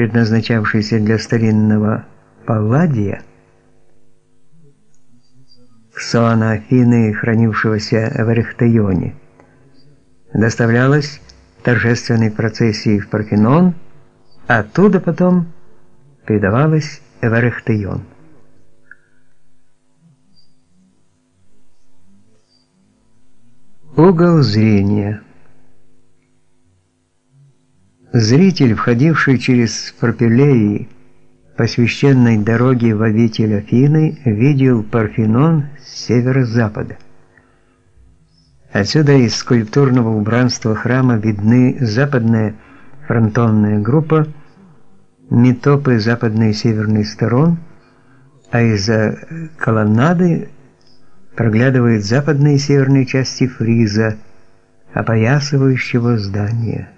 предназначавшийся для старинного палладия, ксона Афины, хранившегося в Эрехтеоне, доставлялась торжественной процессии в Парфенон, а оттуда потом передавалась в Эрехтеон. Угол зрения Зритель, входивший через пропилеи по священной дороге в обитель Афины, видел Парфенон с северо-запада. Отсюда из скульптурного убранства храма видны западная фронтонная группа, метопы западной и северной сторон, а из-за колоннады проглядывают западные и северные части фриза, опоясывающего здание.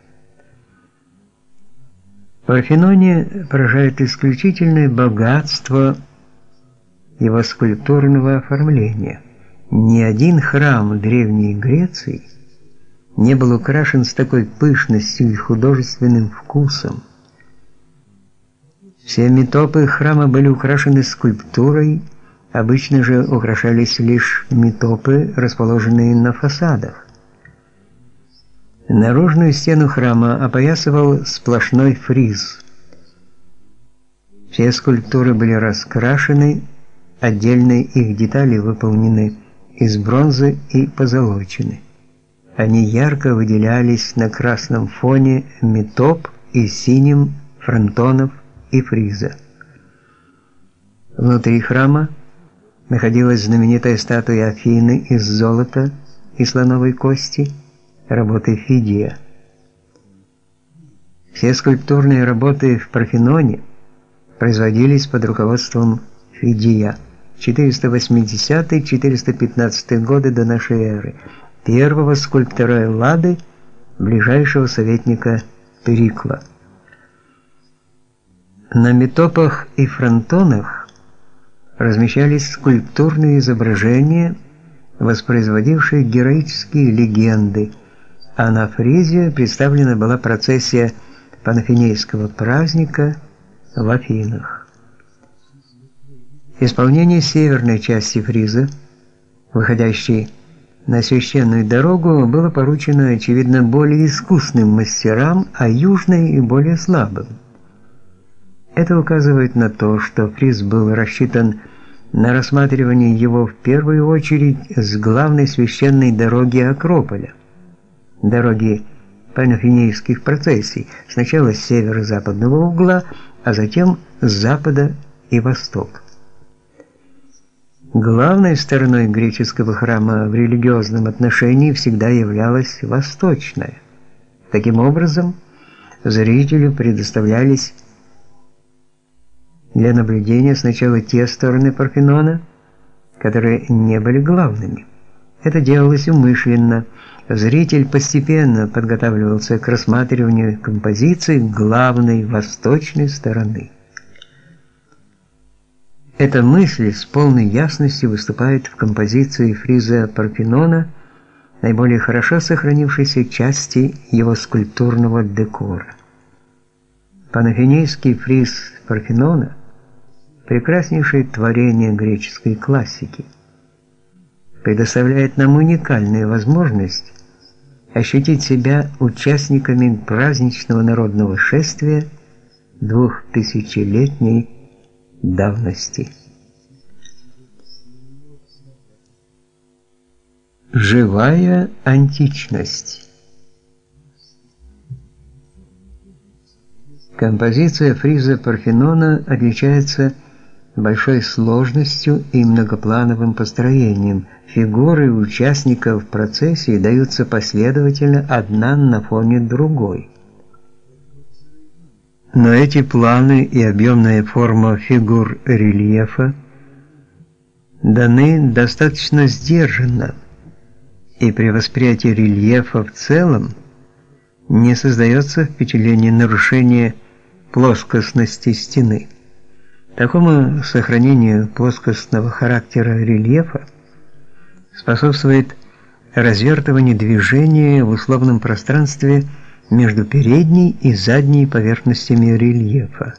Парфеноне поражает исключительное богатство его скульптурного оформления. Ни один храм Древней Греции не был украшен с такой пышностью и художественным вкусом. Все метопы храма были украшены скульптурой, обычно же украшались лишь метопы, расположенные на фасадах. Наружную стену храма опоясывал сплошной фриз. Все скульптуры были раскрашены, отдельные их детали выполнены из бронзы и позолочены. Они ярко выделялись на красном фоне метоп и синим фронтонов и фриза. Внутри храма находилась знаменитая статуя Афины из золота и слоновой кости – работы Фидия. Все скульптурные работы в Парфеноне производились под руководством Фидия. 480-415 годы до нашей эры, первого скульптора Эллады, ближайшего советника Перикла. На метопах и фронтонах размещались скульптурные изображения, воспроизводившие героические легенды – а на фризе представлена была процессия панафинейского праздника в Афинах. Исполнение северной части фриза, выходящей на священную дорогу, было поручено, очевидно, более искусным мастерам, а южной – и более слабым. Это указывает на то, что фриз был рассчитан на рассматривание его в первую очередь с главной священной дороги Акрополя дороги панафинейских процессий, сначала с северо-западного угла, а затем с запада и востока. Главной стороной греческого храма в религиозном отношении всегда являлась восточная. Таким образом, зрителю предоставлялись для наблюдения сначала те стороны Парфенона, которые не были главными. Это делалось умышленно, Зритель постепенно подготавливался к рассматриванию композиции главной восточной стороны. Эта мысль с полной ясностью выступает в композиции фриза Парфенона, наиболее хорошо сохранившейся части его скульптурного декора. Панафинейский фриз Парфенона – прекраснейшее творение греческой классики – предоставляет нам уникальную возможность ощутить себя участниками праздничного народного шествия двухтысячелетней давности. Живая античность Композиция фриза Парфенона отличается большой сложностью и многоплановым построением. Фигуры участников процессии даются последовательно одна на фоне другой. Но эти планы и объемная форма фигур рельефа даны достаточно сдержанно, и при восприятии рельефа в целом не создается впечатление нарушения плоскостности стены. Такому сохранению плоскостного характера рельефа способствует развертывание движения в условном пространстве между передней и задней поверхностями рельефа.